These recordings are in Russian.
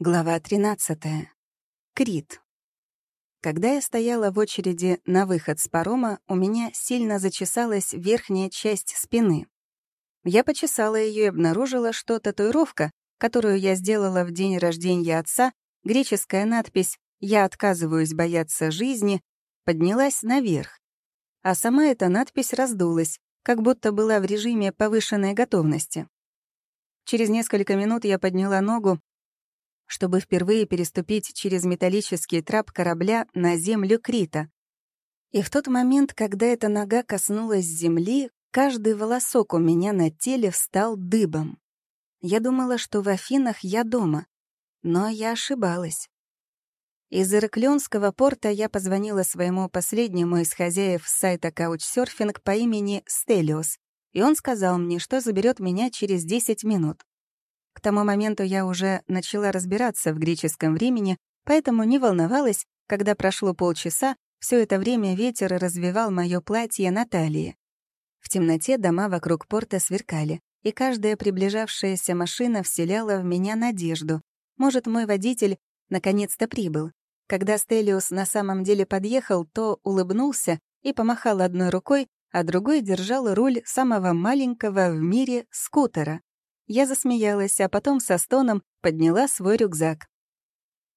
Глава 13. Крит. Когда я стояла в очереди на выход с парома, у меня сильно зачесалась верхняя часть спины. Я почесала ее и обнаружила, что татуировка, которую я сделала в день рождения отца, греческая надпись «Я отказываюсь бояться жизни», поднялась наверх. А сама эта надпись раздулась, как будто была в режиме повышенной готовности. Через несколько минут я подняла ногу чтобы впервые переступить через металлический трап корабля на землю Крита. И в тот момент, когда эта нога коснулась земли, каждый волосок у меня на теле встал дыбом. Я думала, что в Афинах я дома, но я ошибалась. Из Ираклионского порта я позвонила своему последнему из хозяев сайта Couchsurfing по имени Стелиос, и он сказал мне, что заберет меня через 10 минут. К тому моменту я уже начала разбираться в греческом времени, поэтому не волновалась, когда прошло полчаса, все это время ветер развивал мое платье на талии. В темноте дома вокруг порта сверкали, и каждая приближавшаяся машина вселяла в меня надежду. Может, мой водитель наконец-то прибыл. Когда Стелиус на самом деле подъехал, то улыбнулся и помахал одной рукой, а другой держал руль самого маленького в мире скутера. Я засмеялась, а потом со стоном подняла свой рюкзак.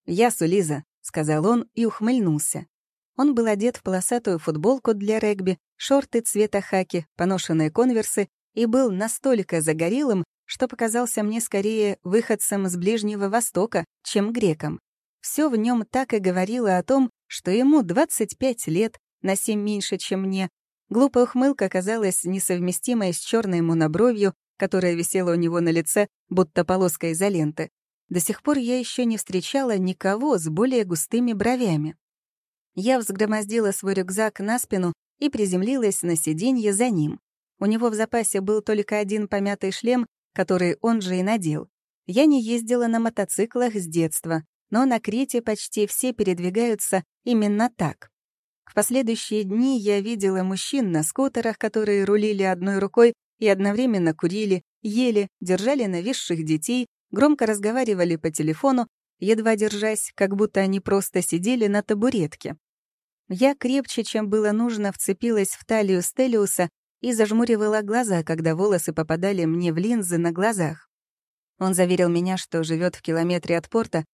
«Я Сулиза», — сказал он и ухмыльнулся. Он был одет в полосатую футболку для регби, шорты цвета хаки, поношенные конверсы и был настолько загорелым, что показался мне скорее выходцем с Ближнего Востока, чем греком. Все в нем так и говорило о том, что ему 25 лет, на 7 меньше, чем мне. Глупая ухмылка казалась несовместимой с черной монобровью, которая висела у него на лице, будто полоска изоленты. До сих пор я еще не встречала никого с более густыми бровями. Я взгромоздила свой рюкзак на спину и приземлилась на сиденье за ним. У него в запасе был только один помятый шлем, который он же и надел. Я не ездила на мотоциклах с детства, но на Крите почти все передвигаются именно так. В последующие дни я видела мужчин на скутерах, которые рулили одной рукой и одновременно курили, ели, держали нависших детей, громко разговаривали по телефону, едва держась, как будто они просто сидели на табуретке. Я крепче, чем было нужно, вцепилась в талию Стелиуса и зажмуривала глаза, когда волосы попадали мне в линзы на глазах. Он заверил меня, что живет в километре от порта,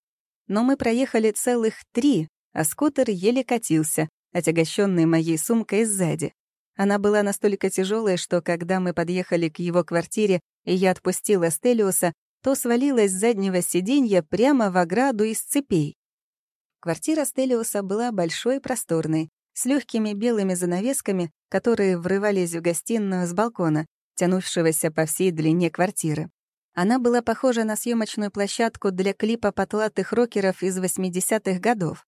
но мы проехали целых три, а скутер еле катился, отягощенный моей сумкой сзади. Она была настолько тяжелая, что когда мы подъехали к его квартире, и я отпустила Стелиуса, то свалилась с заднего сиденья прямо в ограду из цепей. Квартира Стелиуса была большой и просторной, с легкими белыми занавесками, которые врывались в гостиную с балкона, тянувшегося по всей длине квартиры. Она была похожа на съемочную площадку для клипа потлатых рокеров из 80-х годов.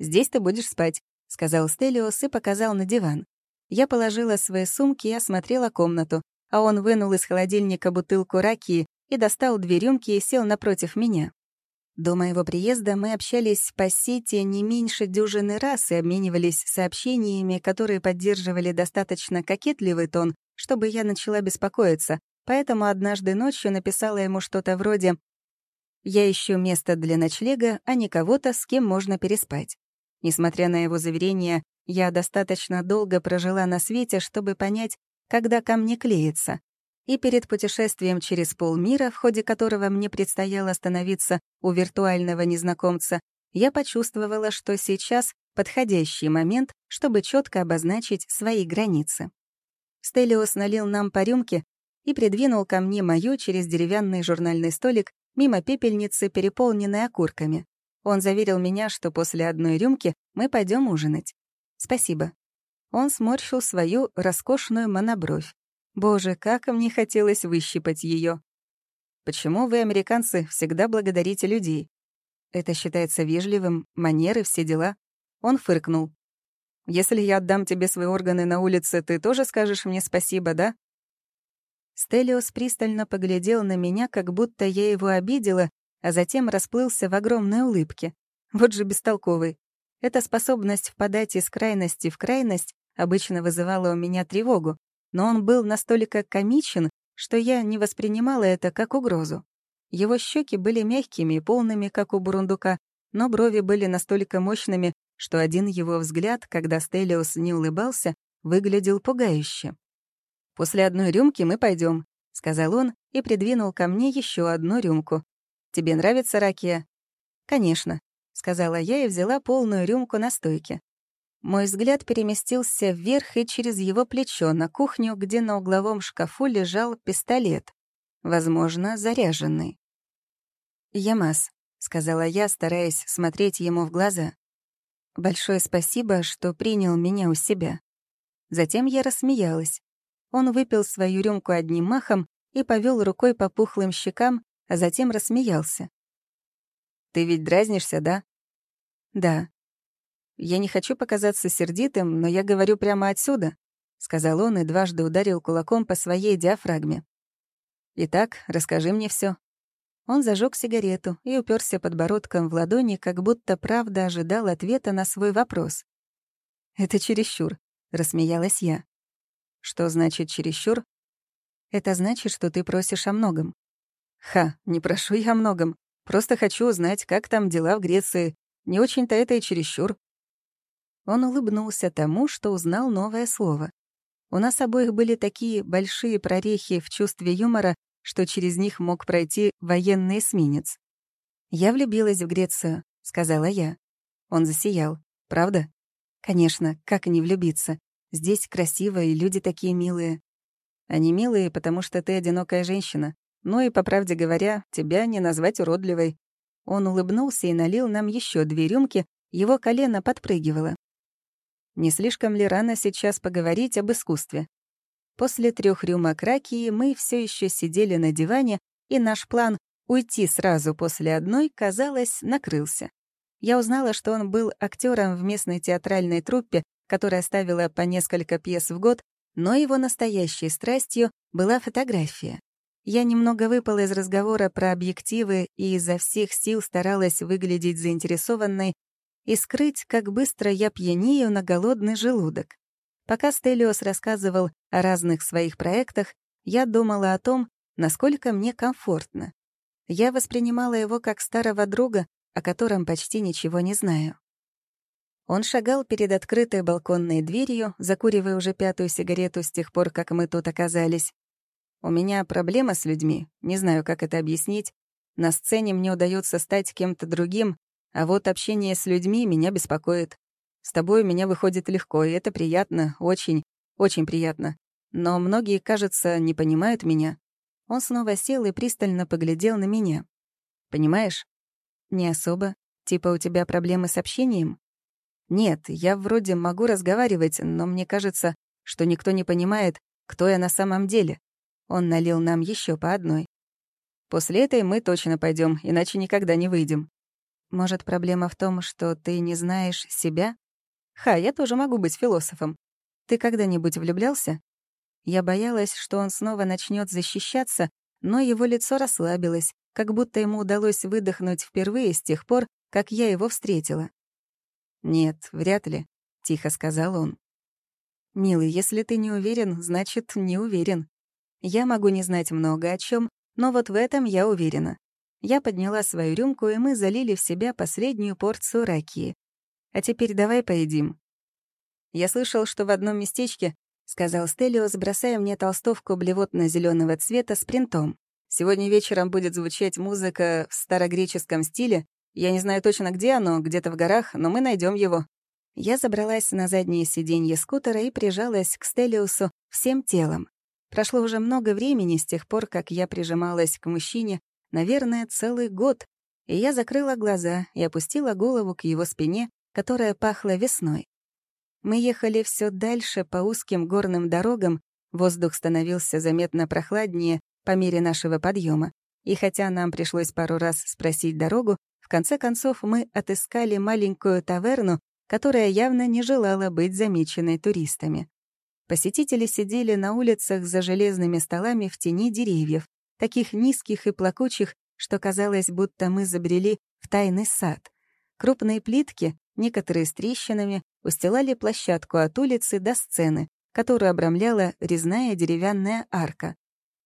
«Здесь ты будешь спать», — сказал Стелиос и показал на диван. Я положила свои сумки и осмотрела комнату, а он вынул из холодильника бутылку ракии и достал две рюмки и сел напротив меня. До моего приезда мы общались по сети не меньше дюжины раз и обменивались сообщениями, которые поддерживали достаточно кокетливый тон, чтобы я начала беспокоиться, поэтому однажды ночью написала ему что-то вроде «Я ищу место для ночлега, а не кого-то, с кем можно переспать». Несмотря на его заверение я достаточно долго прожила на свете, чтобы понять, когда ко мне клеится. И перед путешествием через полмира, в ходе которого мне предстояло остановиться у виртуального незнакомца, я почувствовала, что сейчас подходящий момент, чтобы четко обозначить свои границы. Стелиос налил нам по рюмке и придвинул ко мне мою через деревянный журнальный столик мимо пепельницы, переполненной окурками. Он заверил меня, что после одной рюмки мы пойдем ужинать. «Спасибо». Он сморщил свою роскошную монобровь. Боже, как мне хотелось выщипать ее. Почему вы, американцы, всегда благодарите людей? Это считается вежливым, манеры, все дела. Он фыркнул. Если я отдам тебе свои органы на улице, ты тоже скажешь мне спасибо, да? Стелиос пристально поглядел на меня, как будто я его обидела, а затем расплылся в огромной улыбке. Вот же бестолковый. Эта способность впадать из крайности в крайность обычно вызывала у меня тревогу, но он был настолько комичен, что я не воспринимала это как угрозу. Его щеки были мягкими и полными, как у бурундука, но брови были настолько мощными, что один его взгляд, когда Стелиус не улыбался, выглядел пугающе. «После одной рюмки мы пойдем, сказал он и придвинул ко мне еще одну рюмку. «Тебе нравится ракия?» «Конечно», — сказала я и взяла полную рюмку на стойке. Мой взгляд переместился вверх и через его плечо на кухню, где на угловом шкафу лежал пистолет, возможно, заряженный. «Ямас», — сказала я, стараясь смотреть ему в глаза. «Большое спасибо, что принял меня у себя». Затем я рассмеялась. Он выпил свою рюмку одним махом и повел рукой по пухлым щекам, а затем рассмеялся. «Ты ведь дразнишься, да?» «Да». «Я не хочу показаться сердитым, но я говорю прямо отсюда», — сказал он и дважды ударил кулаком по своей диафрагме. «Итак, расскажи мне все. Он зажег сигарету и уперся подбородком в ладони, как будто правда ожидал ответа на свой вопрос. «Это чересчур», — рассмеялась я. «Что значит чересчур?» «Это значит, что ты просишь о многом». «Ха, не прошу я о многом. Просто хочу узнать, как там дела в Греции. Не очень-то это и чересчур». Он улыбнулся тому, что узнал новое слово. У нас обоих были такие большие прорехи в чувстве юмора, что через них мог пройти военный эсминец. «Я влюбилась в Грецию», — сказала я. Он засиял. «Правда?» «Конечно, как не влюбиться? Здесь красиво, и люди такие милые». «Они милые, потому что ты одинокая женщина. Ну и, по правде говоря, тебя не назвать уродливой». Он улыбнулся и налил нам еще две рюмки, его колено подпрыгивало. Не слишком ли рано сейчас поговорить об искусстве? После трех рюмок ракии мы все еще сидели на диване, и наш план уйти сразу после одной, казалось, накрылся. Я узнала, что он был актером в местной театральной труппе, которая ставила по несколько пьес в год, но его настоящей страстью была фотография. Я немного выпала из разговора про объективы и изо всех сил старалась выглядеть заинтересованной и скрыть, как быстро я пьянею на голодный желудок. Пока Стелиос рассказывал о разных своих проектах, я думала о том, насколько мне комфортно. Я воспринимала его как старого друга, о котором почти ничего не знаю. Он шагал перед открытой балконной дверью, закуривая уже пятую сигарету с тех пор, как мы тут оказались. «У меня проблема с людьми, не знаю, как это объяснить. На сцене мне удается стать кем-то другим, а вот общение с людьми меня беспокоит. С тобой у меня выходит легко, и это приятно, очень, очень приятно. Но многие, кажется, не понимают меня. Он снова сел и пристально поглядел на меня. Понимаешь? Не особо. Типа у тебя проблемы с общением? Нет, я вроде могу разговаривать, но мне кажется, что никто не понимает, кто я на самом деле. Он налил нам еще по одной. После этой мы точно пойдем, иначе никогда не выйдем. Может, проблема в том, что ты не знаешь себя? Ха, я тоже могу быть философом. Ты когда-нибудь влюблялся? Я боялась, что он снова начнет защищаться, но его лицо расслабилось, как будто ему удалось выдохнуть впервые с тех пор, как я его встретила. «Нет, вряд ли», — тихо сказал он. «Милый, если ты не уверен, значит, не уверен. Я могу не знать много о чем, но вот в этом я уверена. Я подняла свою рюмку, и мы залили в себя последнюю порцию ракии. А теперь давай поедим». «Я слышал, что в одном местечке», — сказал Стелиос, бросая мне толстовку блевотно зеленого цвета с принтом. «Сегодня вечером будет звучать музыка в старогреческом стиле. Я не знаю точно, где оно, где-то в горах, но мы найдем его». Я забралась на заднее сиденье скутера и прижалась к Стелиусу всем телом. Прошло уже много времени с тех пор, как я прижималась к мужчине, наверное, целый год, и я закрыла глаза и опустила голову к его спине, которая пахла весной. Мы ехали все дальше по узким горным дорогам, воздух становился заметно прохладнее по мере нашего подъема, и хотя нам пришлось пару раз спросить дорогу, в конце концов мы отыскали маленькую таверну, которая явно не желала быть замеченной туристами. Посетители сидели на улицах за железными столами в тени деревьев, таких низких и плакучих, что казалось, будто мы забрели в тайный сад. Крупные плитки, некоторые с трещинами, устилали площадку от улицы до сцены, которую обрамляла резная деревянная арка.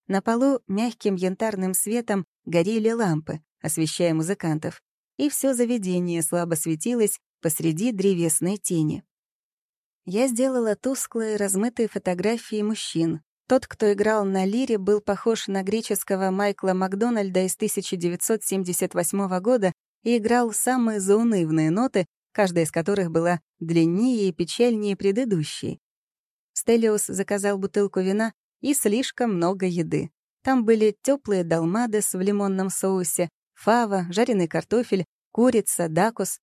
На полу мягким янтарным светом горели лампы, освещая музыкантов, и все заведение слабо светилось посреди древесной тени. Я сделала тусклые, размытые фотографии мужчин. Тот, кто играл на лире, был похож на греческого Майкла Макдональда из 1978 года и играл самые заунывные ноты, каждая из которых была длиннее и печальнее предыдущей. Стелиус заказал бутылку вина и слишком много еды. Там были теплые долмадес в лимонном соусе, фава, жареный картофель, курица, дакус.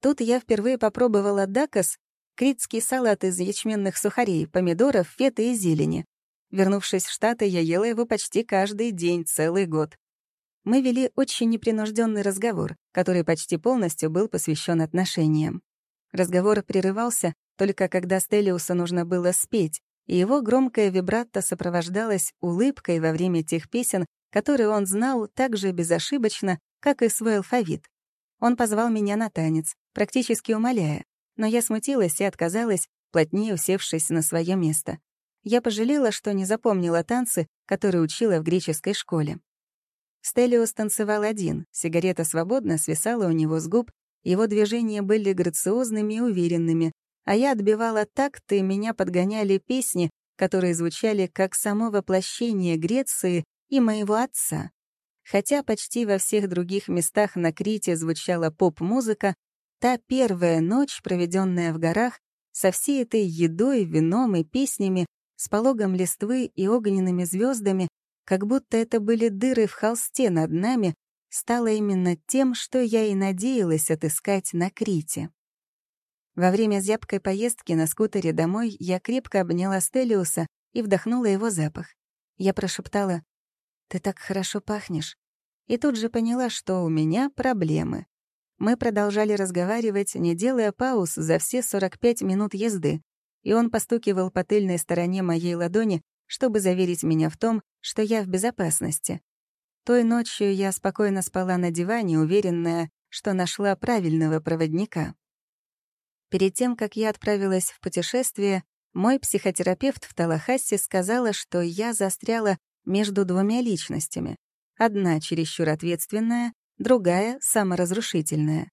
Тут я впервые попробовала дакос, критский салат из ячменных сухарей, помидоров, феты и зелени. Вернувшись в Штаты, я ела его почти каждый день, целый год. Мы вели очень непринужденный разговор, который почти полностью был посвящен отношениям. Разговор прерывался только когда Стелиусу нужно было спеть, и его громкая вибратто сопровождалась улыбкой во время тех песен, которые он знал так же безошибочно, как и свой алфавит. Он позвал меня на танец, практически умоляя, но я смутилась и отказалась, плотнее усевшись на свое место. Я пожалела, что не запомнила танцы, которые учила в греческой школе. Стелиос танцевал один, сигарета свободно свисала у него с губ, его движения были грациозными и уверенными, а я отбивала такт, и меня подгоняли песни, которые звучали как само воплощение Греции и моего отца. Хотя почти во всех других местах на Крите звучала поп-музыка, та первая ночь, проведенная в горах, со всей этой едой, вином и песнями, с пологом листвы и огненными звездами, как будто это были дыры в холсте над нами, стала именно тем, что я и надеялась отыскать на Крите. Во время зябкой поездки на скутере домой я крепко обняла Стелиуса и вдохнула его запах. Я прошептала «Ты так хорошо пахнешь». И тут же поняла, что у меня проблемы. Мы продолжали разговаривать, не делая пауз за все 45 минут езды, и он постукивал по тыльной стороне моей ладони, чтобы заверить меня в том, что я в безопасности. Той ночью я спокойно спала на диване, уверенная, что нашла правильного проводника. Перед тем, как я отправилась в путешествие, мой психотерапевт в Талахассе сказала, что я застряла между двумя личностями. Одна чересчур ответственная, другая — саморазрушительная.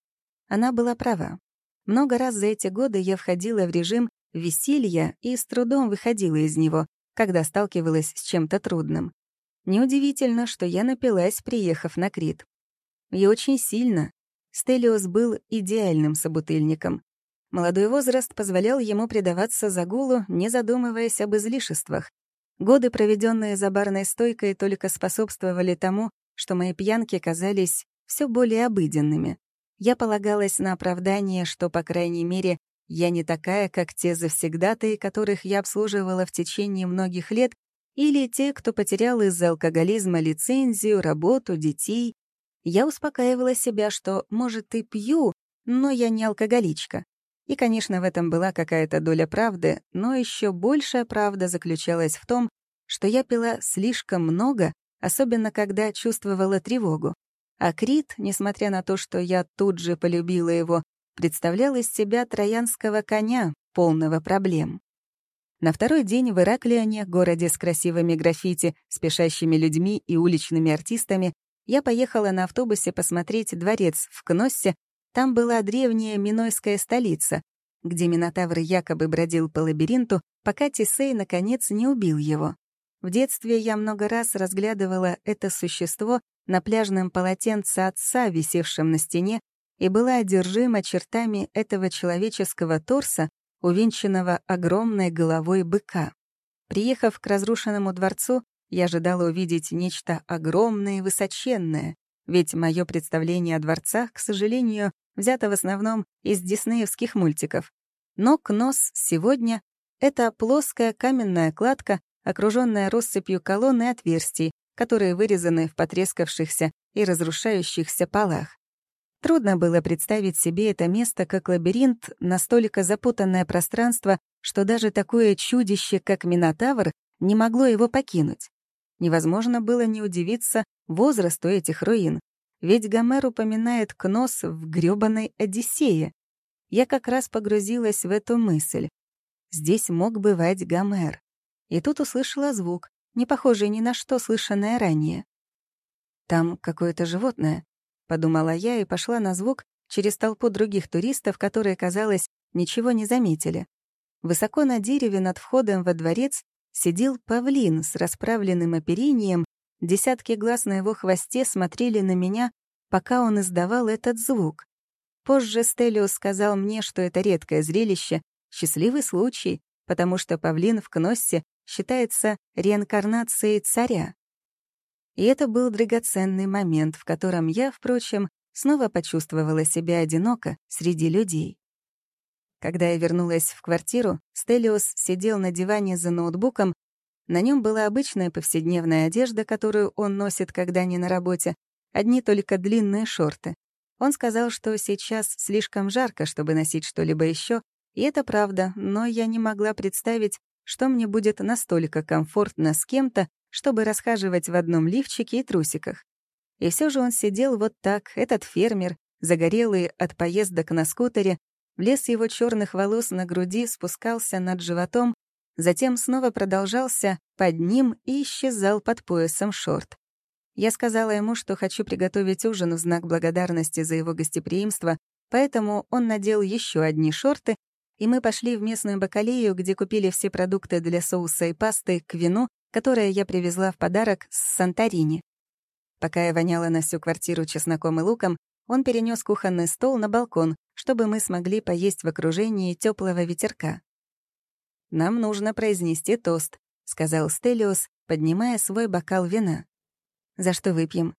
Она была права. Много раз за эти годы я входила в режим веселья и с трудом выходила из него, когда сталкивалась с чем-то трудным. Неудивительно, что я напилась, приехав на Крит. И очень сильно. Стелиос был идеальным собутыльником. Молодой возраст позволял ему предаваться загулу, не задумываясь об излишествах. Годы, проведенные за барной стойкой, только способствовали тому, что мои пьянки казались все более обыденными. Я полагалась на оправдание, что, по крайней мере, я не такая, как те завсегдатые, которых я обслуживала в течение многих лет, или те, кто потерял из-за алкоголизма лицензию, работу, детей. Я успокаивала себя, что, может, и пью, но я не алкоголичка. И, конечно, в этом была какая-то доля правды, но еще большая правда заключалась в том, что я пила слишком много, особенно когда чувствовала тревогу. А Крит, несмотря на то, что я тут же полюбила его, представлял из себя троянского коня, полного проблем. На второй день в Ираклионе, городе с красивыми граффити, спешащими людьми и уличными артистами, я поехала на автобусе посмотреть дворец в Кноссе там была древняя Минойская столица, где Минотавр якобы бродил по лабиринту, пока Тисей, наконец, не убил его. В детстве я много раз разглядывала это существо на пляжном полотенце отца, висевшем на стене, и была одержима чертами этого человеческого торса, увенчанного огромной головой быка. Приехав к разрушенному дворцу, я ожидала увидеть нечто огромное и высоченное, ведь мое представление о дворцах, к сожалению, взято в основном из диснеевских мультиков. Но Кнос сегодня — это плоская каменная кладка, окруженная россыпью колонн и отверстий, которые вырезаны в потрескавшихся и разрушающихся полах. Трудно было представить себе это место как лабиринт, настолько запутанное пространство, что даже такое чудище, как Минотавр, не могло его покинуть. Невозможно было не удивиться возрасту этих руин, ведь Гомер упоминает Кнос в грёбаной Одиссее. Я как раз погрузилась в эту мысль. Здесь мог бывать Гомер. И тут услышала звук, не похожий ни на что слышанное ранее. «Там какое-то животное», — подумала я и пошла на звук через толпу других туристов, которые, казалось, ничего не заметили. Высоко на дереве над входом во дворец сидел павлин с расправленным оперением, десятки глаз на его хвосте смотрели на меня, пока он издавал этот звук. Позже Стелиус сказал мне, что это редкое зрелище, счастливый случай, потому что павлин в Кноссе считается реинкарнацией царя. И это был драгоценный момент, в котором я, впрочем, снова почувствовала себя одиноко среди людей. Когда я вернулась в квартиру, Стелиус сидел на диване за ноутбуком. На нем была обычная повседневная одежда, которую он носит, когда не на работе, одни только длинные шорты. Он сказал, что сейчас слишком жарко, чтобы носить что-либо еще, и это правда, но я не могла представить, что мне будет настолько комфортно с кем-то, чтобы расхаживать в одном лифчике и трусиках. И все же он сидел вот так, этот фермер, загорелый от поездок на скутере, Лес его черных волос на груди спускался над животом, затем снова продолжался под ним и исчезал под поясом шорт. Я сказала ему, что хочу приготовить ужин в знак благодарности за его гостеприимство, поэтому он надел еще одни шорты, и мы пошли в местную бакалею, где купили все продукты для соуса и пасты к вину, которое я привезла в подарок с Санторини. Пока я воняла на всю квартиру чесноком и луком, он перенес кухонный стол на балкон, чтобы мы смогли поесть в окружении теплого ветерка. «Нам нужно произнести тост», — сказал Стелиус, поднимая свой бокал вина. «За что выпьем?»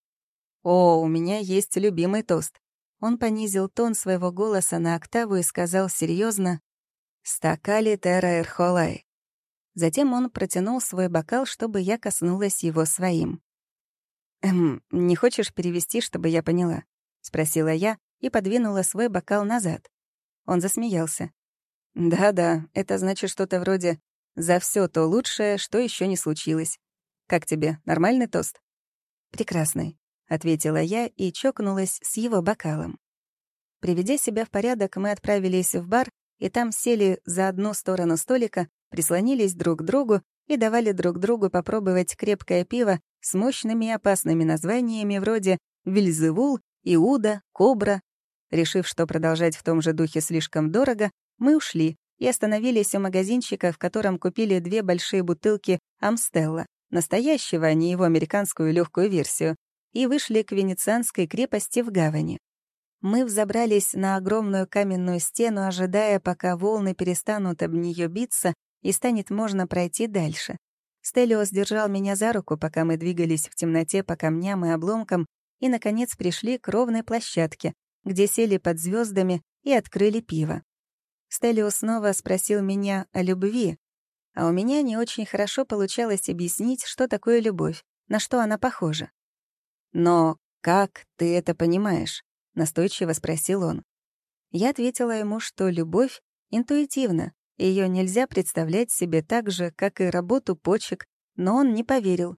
«О, у меня есть любимый тост». Он понизил тон своего голоса на октаву и сказал серьезно: «Стакали терра эрхолай». Затем он протянул свой бокал, чтобы я коснулась его своим. «Эм, не хочешь перевести, чтобы я поняла?» — спросила я и подвинула свой бокал назад. Он засмеялся. «Да-да, это значит что-то вроде «за все то лучшее, что еще не случилось». Как тебе, нормальный тост?» «Прекрасный», — ответила я и чокнулась с его бокалом. Приведя себя в порядок, мы отправились в бар, и там сели за одну сторону столика, прислонились друг к другу и давали друг другу попробовать крепкое пиво с мощными и опасными названиями вроде «Вильзевул» Иуда, Кобра. Решив, что продолжать в том же духе слишком дорого, мы ушли и остановились у магазинчика, в котором купили две большие бутылки Амстелла, настоящего, а не его американскую легкую версию, и вышли к венецианской крепости в гавани. Мы взобрались на огромную каменную стену, ожидая, пока волны перестанут об нее биться и станет можно пройти дальше. Стелиос держал меня за руку, пока мы двигались в темноте по камням и обломкам, и, наконец, пришли к ровной площадке, где сели под звездами и открыли пиво. Стелио снова спросил меня о любви, а у меня не очень хорошо получалось объяснить, что такое любовь, на что она похожа. «Но как ты это понимаешь?» — настойчиво спросил он. Я ответила ему, что любовь интуитивна, ее нельзя представлять себе так же, как и работу почек, но он не поверил.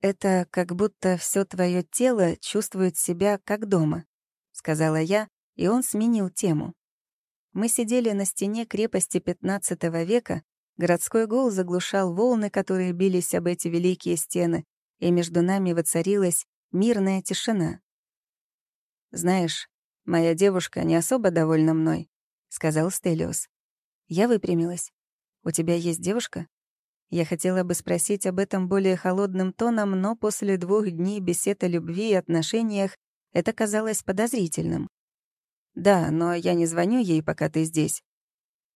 «Это как будто все твое тело чувствует себя как дома», — сказала я, и он сменил тему. Мы сидели на стене крепости XV века, городской гул заглушал волны, которые бились об эти великие стены, и между нами воцарилась мирная тишина. «Знаешь, моя девушка не особо довольна мной», — сказал Стелиус. Я выпрямилась. «У тебя есть девушка?» Я хотела бы спросить об этом более холодным тоном, но после двух дней бесед о любви и отношениях это казалось подозрительным. «Да, но я не звоню ей, пока ты здесь».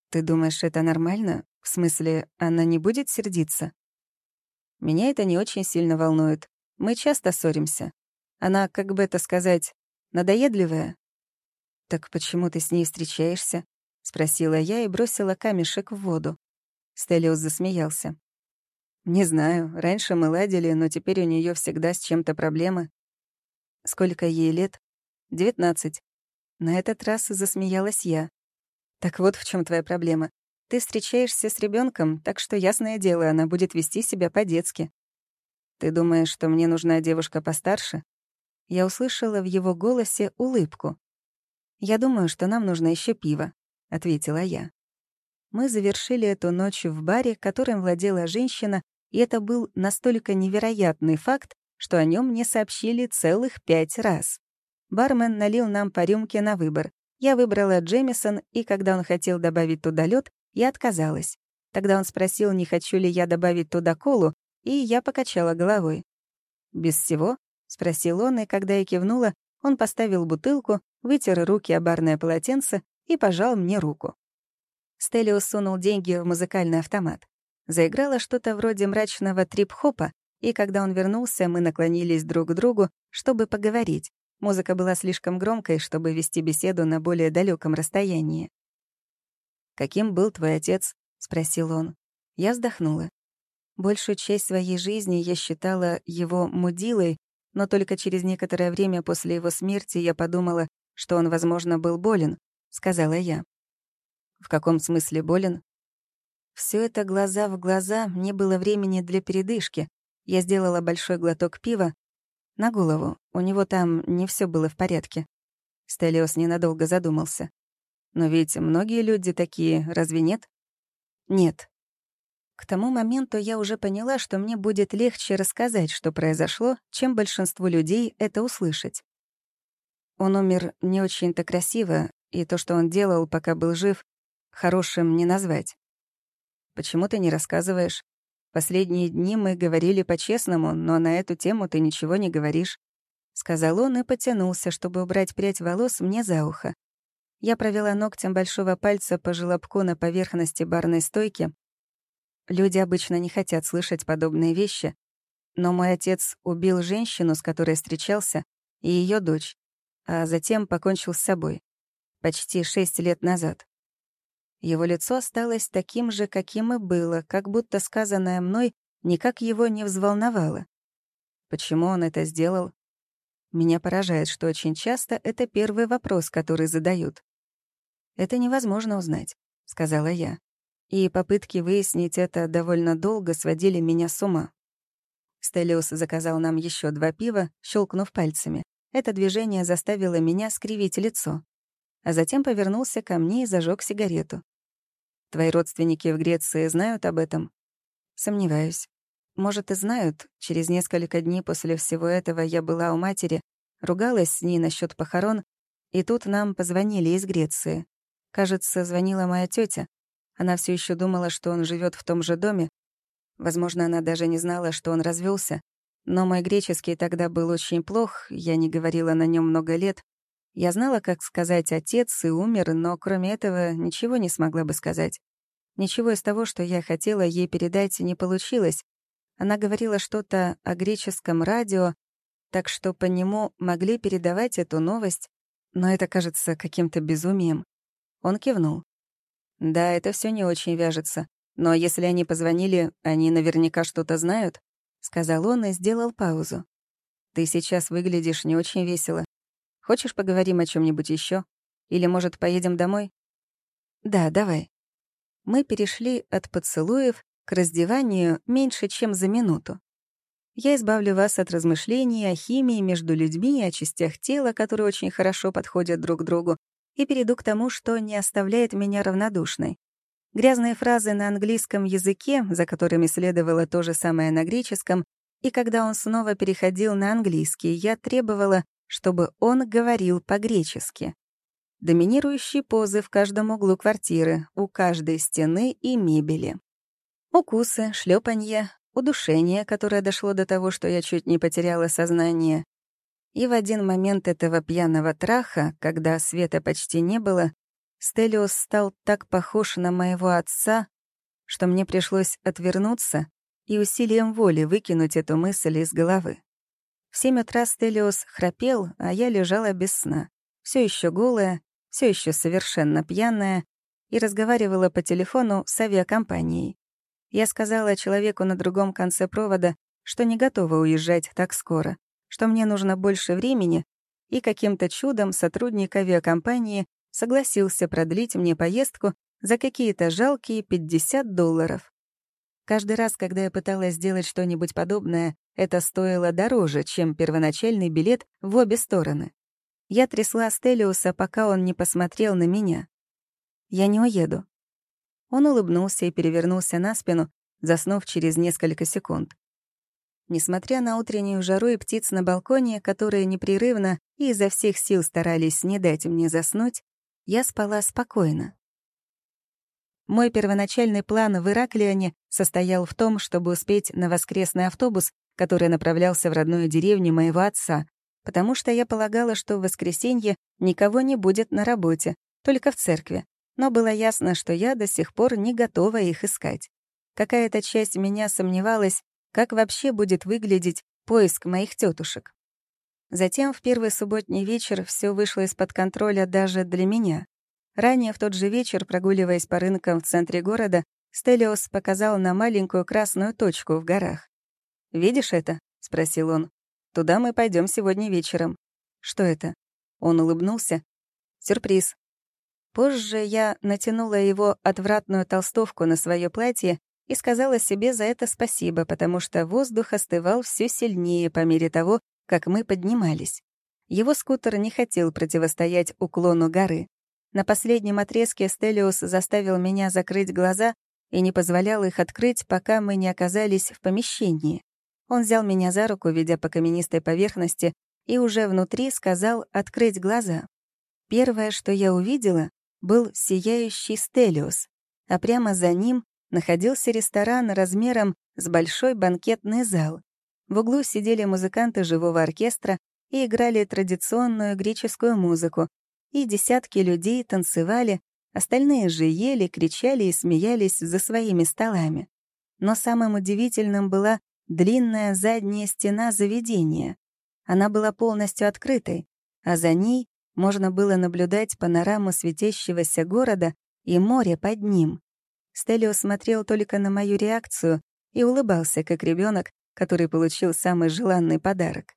«Ты думаешь, это нормально? В смысле, она не будет сердиться?» «Меня это не очень сильно волнует. Мы часто ссоримся. Она, как бы это сказать, надоедливая». «Так почему ты с ней встречаешься?» — спросила я и бросила камешек в воду. Стелиус засмеялся. «Не знаю. Раньше мы ладили, но теперь у нее всегда с чем-то проблемы». «Сколько ей лет?» «Девятнадцать». На этот раз засмеялась я. «Так вот в чем твоя проблема. Ты встречаешься с ребенком, так что, ясное дело, она будет вести себя по-детски. Ты думаешь, что мне нужна девушка постарше?» Я услышала в его голосе улыбку. «Я думаю, что нам нужно еще пиво», — ответила я. Мы завершили эту ночь в баре, которым владела женщина, и это был настолько невероятный факт, что о нем мне сообщили целых пять раз. Бармен налил нам по рюмке на выбор. Я выбрала Джемисон, и когда он хотел добавить туда лед, я отказалась. Тогда он спросил, не хочу ли я добавить туда колу, и я покачала головой. «Без всего?» — спросил он, и когда я кивнула, он поставил бутылку, вытер руки о барное полотенце и пожал мне руку. Стелиус сунул деньги в музыкальный автомат. Заиграло что-то вроде мрачного трип-хопа, и когда он вернулся, мы наклонились друг к другу, чтобы поговорить. Музыка была слишком громкой, чтобы вести беседу на более далеком расстоянии. «Каким был твой отец?» — спросил он. Я вздохнула. Большую часть своей жизни я считала его мудилой, но только через некоторое время после его смерти я подумала, что он, возможно, был болен, — сказала я. «В каком смысле болен?» Все это глаза в глаза, не было времени для передышки. Я сделала большой глоток пива. На голову, у него там не все было в порядке. Стелиос ненадолго задумался. «Но ведь многие люди такие, разве нет?» «Нет», к тому моменту я уже поняла, что мне будет легче рассказать, что произошло, чем большинству людей это услышать. Он умер не очень-то красиво, и то, что он делал, пока был жив, хорошим не назвать. Почему ты не рассказываешь? Последние дни мы говорили по-честному, но на эту тему ты ничего не говоришь. Сказал он и потянулся, чтобы убрать прядь волос мне за ухо. Я провела ногтем большого пальца по желобку на поверхности барной стойки, Люди обычно не хотят слышать подобные вещи, но мой отец убил женщину, с которой встречался, и ее дочь, а затем покончил с собой. Почти шесть лет назад. Его лицо осталось таким же, каким и было, как будто сказанное мной никак его не взволновало. Почему он это сделал? Меня поражает, что очень часто это первый вопрос, который задают. «Это невозможно узнать», — сказала я и попытки выяснить это довольно долго сводили меня с ума. Стелиус заказал нам еще два пива, щелкнув пальцами. Это движение заставило меня скривить лицо. А затем повернулся ко мне и зажег сигарету. «Твои родственники в Греции знают об этом?» «Сомневаюсь. Может, и знают. Через несколько дней после всего этого я была у матери, ругалась с ней насчет похорон, и тут нам позвонили из Греции. Кажется, звонила моя тетя. Она все еще думала, что он живет в том же доме. Возможно, она даже не знала, что он развелся. Но мой греческий тогда был очень плох, я не говорила на нем много лет. Я знала, как сказать «отец» и умер, но кроме этого ничего не смогла бы сказать. Ничего из того, что я хотела ей передать, не получилось. Она говорила что-то о греческом радио, так что по нему могли передавать эту новость, но это кажется каким-то безумием. Он кивнул. Да, это все не очень вяжется. Но если они позвонили, они наверняка что-то знают, сказал он и сделал паузу. Ты сейчас выглядишь не очень весело. Хочешь поговорим о чем нибудь еще? Или, может, поедем домой? Да, давай. Мы перешли от поцелуев к раздеванию меньше, чем за минуту. Я избавлю вас от размышлений о химии между людьми и о частях тела, которые очень хорошо подходят друг другу, и перейду к тому, что не оставляет меня равнодушной. Грязные фразы на английском языке, за которыми следовало то же самое на греческом, и когда он снова переходил на английский, я требовала, чтобы он говорил по-гречески. Доминирующие позы в каждом углу квартиры, у каждой стены и мебели. Укусы, шлепанье, удушение, которое дошло до того, что я чуть не потеряла сознание, и в один момент этого пьяного траха, когда света почти не было, Стелиос стал так похож на моего отца, что мне пришлось отвернуться и усилием воли выкинуть эту мысль из головы. В семь утра Стелиос храпел, а я лежала без сна, все еще голая, все еще совершенно пьяная, и разговаривала по телефону с авиакомпанией. Я сказала человеку на другом конце провода, что не готова уезжать так скоро, что мне нужно больше времени, и каким-то чудом сотрудник авиакомпании согласился продлить мне поездку за какие-то жалкие 50 долларов. Каждый раз, когда я пыталась сделать что-нибудь подобное, это стоило дороже, чем первоначальный билет в обе стороны. Я трясла Стелиуса, пока он не посмотрел на меня. «Я не уеду». Он улыбнулся и перевернулся на спину, заснув через несколько секунд. Несмотря на утреннюю жару и птиц на балконе, которые непрерывно и изо всех сил старались не дать мне заснуть, я спала спокойно. Мой первоначальный план в Ираклионе состоял в том, чтобы успеть на воскресный автобус, который направлялся в родную деревню моего отца, потому что я полагала, что в воскресенье никого не будет на работе, только в церкви. Но было ясно, что я до сих пор не готова их искать. Какая-то часть меня сомневалась, как вообще будет выглядеть поиск моих тетушек. Затем в первый субботний вечер все вышло из-под контроля даже для меня. Ранее в тот же вечер, прогуливаясь по рынкам в центре города, Стелиос показал на маленькую красную точку в горах. «Видишь это?» — спросил он. «Туда мы пойдем сегодня вечером». «Что это?» Он улыбнулся. «Сюрприз». Позже я натянула его отвратную толстовку на свое платье и сказала себе за это спасибо, потому что воздух остывал все сильнее по мере того, как мы поднимались. Его скутер не хотел противостоять уклону горы. На последнем отрезке Стелиус заставил меня закрыть глаза и не позволял их открыть, пока мы не оказались в помещении. Он взял меня за руку, ведя по каменистой поверхности, и уже внутри сказал открыть глаза. Первое, что я увидела, был сияющий Стелиус, а прямо за ним находился ресторан размером с большой банкетный зал. В углу сидели музыканты живого оркестра и играли традиционную греческую музыку, и десятки людей танцевали, остальные же ели, кричали и смеялись за своими столами. Но самым удивительным была длинная задняя стена заведения. Она была полностью открытой, а за ней можно было наблюдать панораму светящегося города и море под ним. Стелио смотрел только на мою реакцию и улыбался, как ребенок, который получил самый желанный подарок.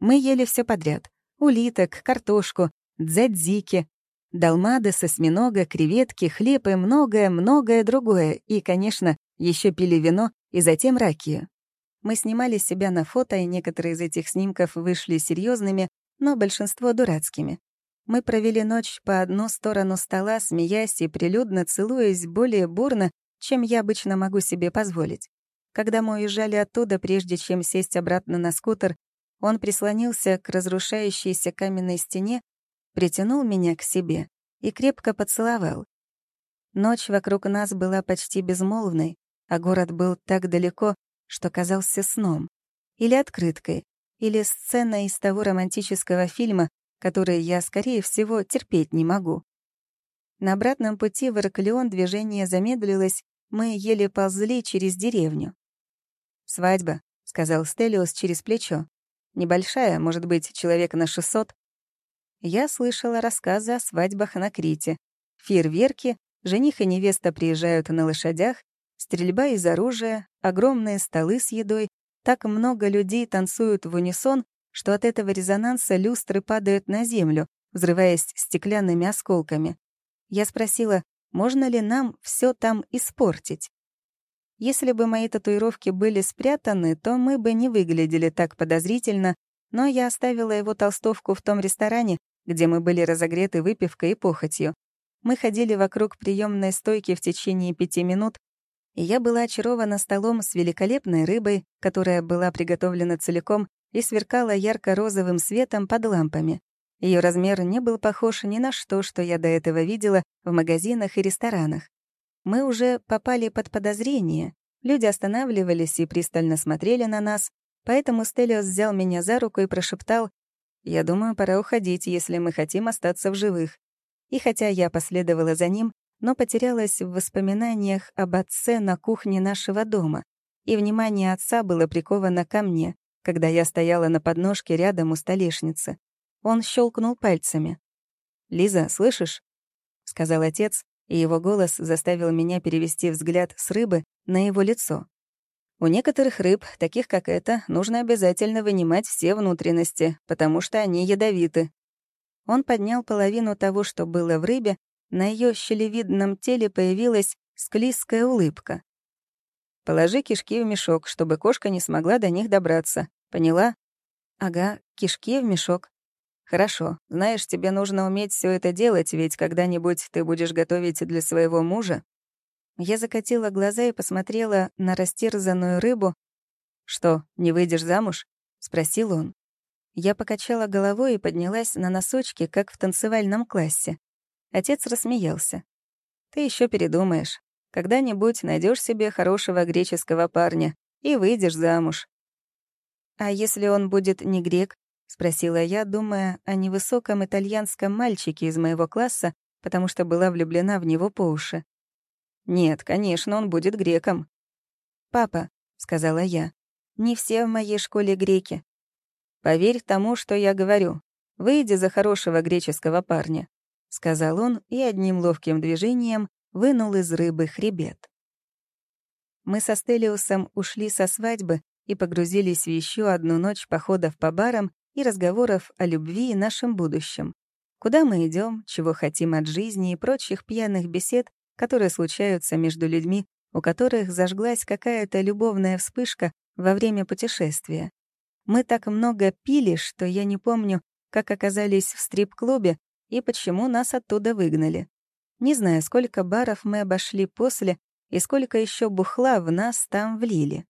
Мы ели все подряд. Улиток, картошку, дзадзики, долмады, осьминога, креветки, хлеб и многое-многое другое. И, конечно, еще пили вино и затем ракию. Мы снимали себя на фото, и некоторые из этих снимков вышли серьезными, но большинство — дурацкими. Мы провели ночь по одну сторону стола, смеясь и прилюдно целуясь более бурно, чем я обычно могу себе позволить. Когда мы уезжали оттуда, прежде чем сесть обратно на скутер, он прислонился к разрушающейся каменной стене, притянул меня к себе и крепко поцеловал. Ночь вокруг нас была почти безмолвной, а город был так далеко, что казался сном. Или открыткой, или сценой из того романтического фильма, которые я, скорее всего, терпеть не могу. На обратном пути в Ираклион движение замедлилось, мы еле ползли через деревню. «Свадьба», — сказал Стелиус через плечо. «Небольшая, может быть, человек на 600». Я слышала рассказы о свадьбах на Крите. Фейерверки, жених и невеста приезжают на лошадях, стрельба из оружия, огромные столы с едой, так много людей танцуют в унисон, что от этого резонанса люстры падают на землю, взрываясь стеклянными осколками. Я спросила, можно ли нам все там испортить. Если бы мои татуировки были спрятаны, то мы бы не выглядели так подозрительно, но я оставила его толстовку в том ресторане, где мы были разогреты выпивкой и похотью. Мы ходили вокруг приемной стойки в течение пяти минут, и я была очарована столом с великолепной рыбой, которая была приготовлена целиком и сверкала ярко-розовым светом под лампами. Ее размер не был похож ни на что, что я до этого видела в магазинах и ресторанах. Мы уже попали под подозрение. Люди останавливались и пристально смотрели на нас, поэтому Стелиос взял меня за руку и прошептал, «Я думаю, пора уходить, если мы хотим остаться в живых». И хотя я последовала за ним, но потерялась в воспоминаниях об отце на кухне нашего дома, и внимание отца было приковано ко мне, когда я стояла на подножке рядом у столешницы. Он щелкнул пальцами. «Лиза, слышишь?» — сказал отец, и его голос заставил меня перевести взгляд с рыбы на его лицо. У некоторых рыб, таких как эта, нужно обязательно вынимать все внутренности, потому что они ядовиты. Он поднял половину того, что было в рыбе, на ее щелевидном теле появилась склизкая улыбка. «Положи кишки в мешок, чтобы кошка не смогла до них добраться. Поняла? Ага, кишки в мешок. Хорошо. Знаешь, тебе нужно уметь все это делать, ведь когда-нибудь ты будешь готовить для своего мужа. Я закатила глаза и посмотрела на растерзанную рыбу. «Что, не выйдешь замуж?» — спросил он. Я покачала головой и поднялась на носочки, как в танцевальном классе. Отец рассмеялся. «Ты еще передумаешь. Когда-нибудь найдешь себе хорошего греческого парня и выйдешь замуж». «А если он будет не грек?» — спросила я, думая о невысоком итальянском мальчике из моего класса, потому что была влюблена в него по уши. «Нет, конечно, он будет греком». «Папа», — сказала я, — «не все в моей школе греки. Поверь тому, что я говорю. Выйди за хорошего греческого парня», — сказал он и одним ловким движением вынул из рыбы хребет. Мы со Стелиусом ушли со свадьбы и погрузились в еще одну ночь походов по барам и разговоров о любви и нашем будущем. Куда мы идем, чего хотим от жизни и прочих пьяных бесед, которые случаются между людьми, у которых зажглась какая-то любовная вспышка во время путешествия. Мы так много пили, что я не помню, как оказались в стрип-клубе и почему нас оттуда выгнали. Не знаю, сколько баров мы обошли после и сколько еще бухла в нас там влили.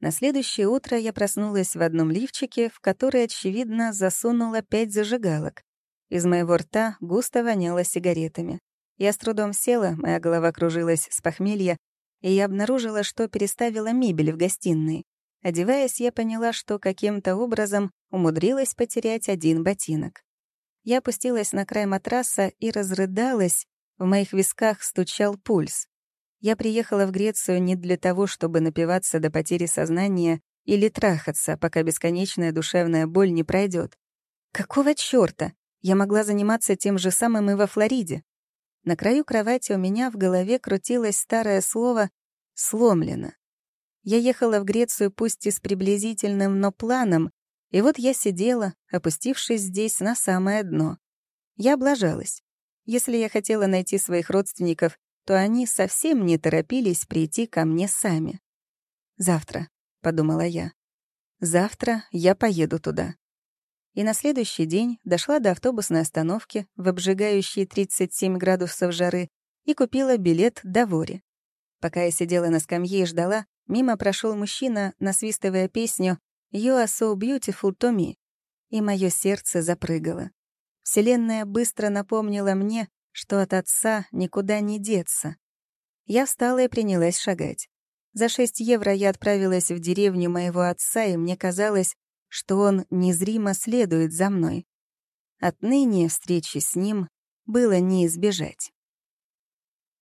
На следующее утро я проснулась в одном лифчике, в который, очевидно, засунула пять зажигалок. Из моего рта густо воняло сигаретами. Я с трудом села, моя голова кружилась с похмелья, и я обнаружила, что переставила мебель в гостиной. Одеваясь, я поняла, что каким-то образом умудрилась потерять один ботинок. Я опустилась на край матраса и разрыдалась, в моих висках стучал пульс. Я приехала в Грецию не для того, чтобы напиваться до потери сознания или трахаться, пока бесконечная душевная боль не пройдет. Какого чёрта? Я могла заниматься тем же самым и во Флориде. На краю кровати у меня в голове крутилось старое слово «сломлено». Я ехала в Грецию пусть и с приблизительным, но планом, и вот я сидела, опустившись здесь на самое дно. Я облажалась. Если я хотела найти своих родственников, то они совсем не торопились прийти ко мне сами. «Завтра», — подумала я. «Завтра я поеду туда». И на следующий день дошла до автобусной остановки в обжигающие 37 градусов жары и купила билет до Вори. Пока я сидела на скамье и ждала, Мимо прошел мужчина, насвистывая песню «You are so beautiful to me», и мое сердце запрыгало. Вселенная быстро напомнила мне, что от отца никуда не деться. Я встала и принялась шагать. За шесть евро я отправилась в деревню моего отца, и мне казалось, что он незримо следует за мной. Отныне встречи с ним было не избежать.